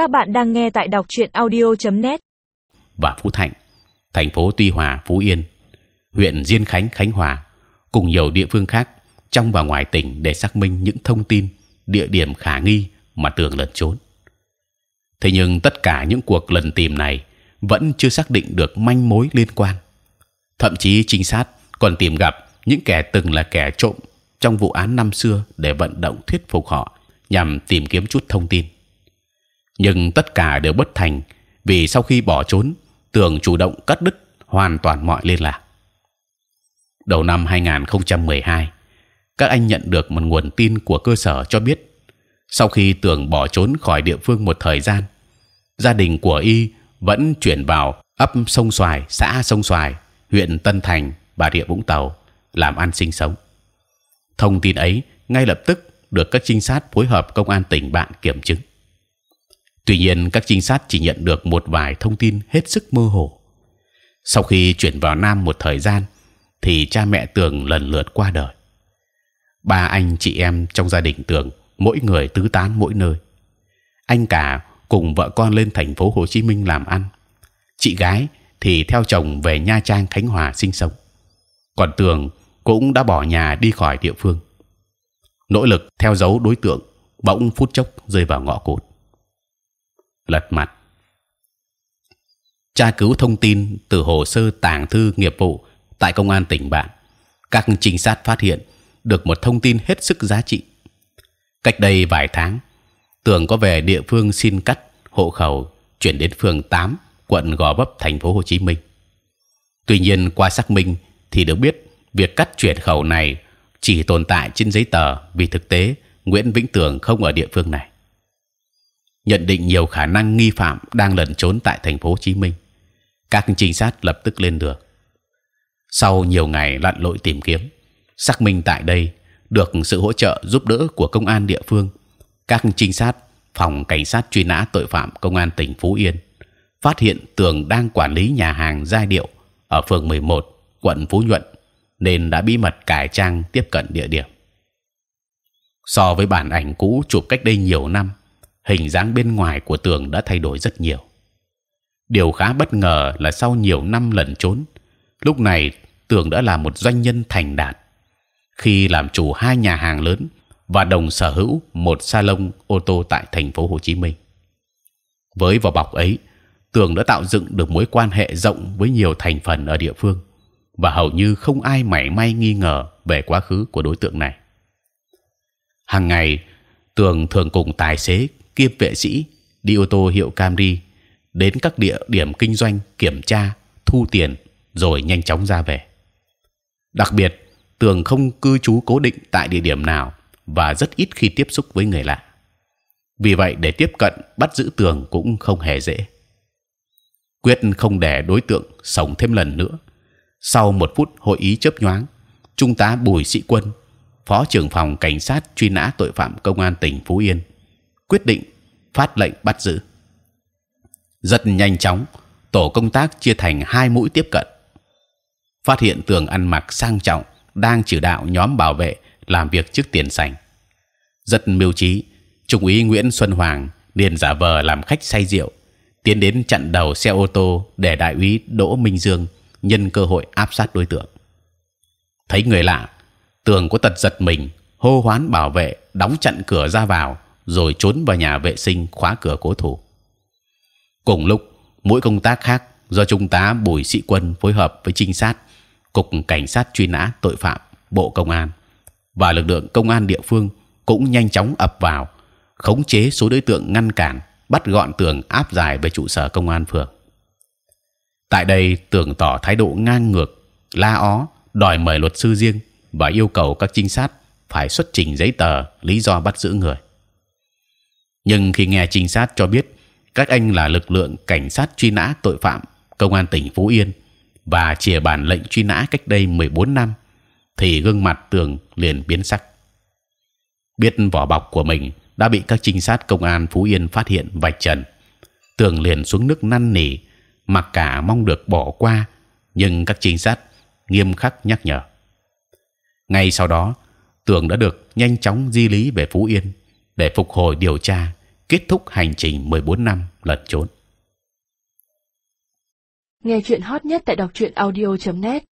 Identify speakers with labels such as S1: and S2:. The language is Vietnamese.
S1: Các bạn đang nghe tại đọc truyện audio.net.
S2: và Phú Thạnh, thành phố Tuy Hòa, Phú Yên, huyện Diên Khánh, Khánh Hòa, cùng nhiều địa phương khác trong và ngoài tỉnh để xác minh những thông tin, địa điểm khả nghi mà Tường lẩn trốn. Thế nhưng tất cả những cuộc lần tìm này vẫn chưa xác định được manh mối liên quan. Thậm chí trinh sát còn tìm gặp những kẻ từng là kẻ trộm trong vụ án năm xưa để vận động thuyết phục họ nhằm tìm kiếm chút thông tin. Nhưng tất cả đều bất thành vì sau khi bỏ trốn, Tường chủ động cắt đứt hoàn toàn mọi liên lạc. Đầu năm 2012, các anh nhận được một nguồn tin của cơ sở cho biết sau khi Tường bỏ trốn khỏi địa phương một thời gian, gia đình của y vẫn chuyển vào ấp sông xoài, xã sông xoài, huyện Tân Thành, bà rịa Vũng Tàu làm ăn sinh sống. Thông tin ấy ngay lập tức được các trinh sát phối hợp công an tỉnh bạn kiểm chứng. Tuy nhiên, các trinh sát chỉ nhận được một vài thông tin hết sức mơ hồ. Sau khi chuyển vào Nam một thời gian, thì cha mẹ Tường lần lượt qua đời. Ba anh chị em trong gia đình Tường mỗi người tứ tán mỗi nơi. Anh cả cùng vợ con lên thành phố Hồ Chí Minh làm ăn. Chị gái thì theo chồng về Nha Trang, Khánh Hòa sinh sống. Còn Tường cũng đã bỏ nhà đi khỏi địa phương. Nỗ lực theo dấu đối tượng bỗng phút chốc rơi vào ngõ cụt. Lật mặt. Tra cứu thông tin từ hồ sơ tàng thư nghiệp vụ tại công an tỉnh bạn, các trinh sát phát hiện được một thông tin hết sức giá trị. Cách đây vài tháng, Tường có về địa phương xin cắt hộ khẩu chuyển đến phường 8, quận Gò Vấp, thành phố Hồ Chí Minh. Tuy nhiên qua xác minh thì được biết việc cắt chuyển khẩu này chỉ tồn tại trên giấy tờ vì thực tế Nguyễn Vĩnh Tường không ở địa phương này. Nhận định nhiều khả năng nghi phạm đang lẩn trốn tại thành phố Hồ Chí Minh, các trinh sát lập tức lên đường. Sau nhiều ngày lặn lội tìm kiếm, xác minh tại đây được sự hỗ trợ giúp đỡ của công an địa phương, các trinh sát phòng cảnh sát truy nã tội phạm công an tỉnh Phú Yên phát hiện Tường đang quản lý nhà hàng giai điệu ở phường 11, quận Phú Nhuận, nên đã bí mật cải trang tiếp cận địa điểm. So với bản ảnh cũ chụp cách đây nhiều năm, hình dáng bên ngoài của Tường đã thay đổi rất nhiều. Điều khá bất ngờ là sau nhiều năm lẩn trốn, lúc này Tường đã là một doanh nhân thành đạt. Khi làm chủ hai nhà hàng lớn và đồng sở hữu một salon ô tô tại thành phố Hồ Chí Minh. Với vỏ bọc ấy, Tường đã tạo dựng được mối quan hệ rộng với nhiều thành phần ở địa phương và hầu như không ai mảy may nghi ngờ về quá khứ của đối tượng này. Hàng ngày, Tường thường cùng tài xế kiêm vệ sĩ đi ô tô hiệu Camry đến các địa điểm kinh doanh kiểm tra, thu tiền rồi nhanh chóng ra về. Đặc biệt, Tường không cư trú cố định tại địa điểm nào và rất ít khi tiếp xúc với người lạ. Vì vậy, để tiếp cận bắt giữ Tường cũng không hề dễ. Quyết không để đối tượng sống thêm lần nữa. Sau một phút hội ý chớp nhoáng, trung tá Bùi Sĩ Quân, phó trưởng phòng cảnh sát truy nã tội phạm công an tỉnh Phú Yên, quyết định phát lệnh bắt giữ. Rất nhanh chóng, tổ công tác chia thành hai mũi tiếp cận. Phát hiện tường ăn mặc sang trọng đang chỉ đạo nhóm bảo vệ làm việc trước tiền sảnh. Rất miêu trí, trung úy Nguyễn Xuân Hoàng liền giả vờ làm khách say rượu, tiến đến chặn đầu xe ô tô để đại úy Đỗ Minh Dương nhân cơ hội áp sát đối tượng. Thấy người lạ, tường có tật giật mình, hô hoán bảo vệ đóng chặn cửa ra vào, rồi trốn vào nhà vệ sinh khóa cửa cố thủ. Cùng lúc, mỗi công tác khác do trung tá Bùi Sĩ Quân phối hợp với trinh sát, cục cảnh sát truy nã tội phạm, bộ công an và lực lượng công an địa phương cũng nhanh chóng ập vào, khống chế số đối tượng ngăn cản, bắt gọn tường áp giải về trụ sở công an phường. Tại đây, tường tỏ thái độ ngang ngược, la ó, đòi mời luật sư riêng và yêu cầu các trinh sát phải xuất trình giấy tờ lý do bắt giữ người. Nhưng khi nghe trinh sát cho biết các anh là lực lượng cảnh sát truy nã tội phạm công an tỉnh Phú Yên và chìa bản lệnh truy nã cách đây 14 năm, thì gương mặt tường liền biến sắc. Biết vỏ bọc của mình đã bị các trinh sát công an Phú Yên phát hiện vạch trần, tường liền xuống nước năn nỉ, mặc cả mong được bỏ qua, nhưng các trinh sát nghiêm khắc nhắc nhở. Ngay sau đó, tường đã được nhanh chóng di lý về Phú Yên để phục hồi điều tra, kết thúc hành trình 14 năm lẩn trốn.
S1: Nghe chuyện hot nhất tại đọc truyện audio.net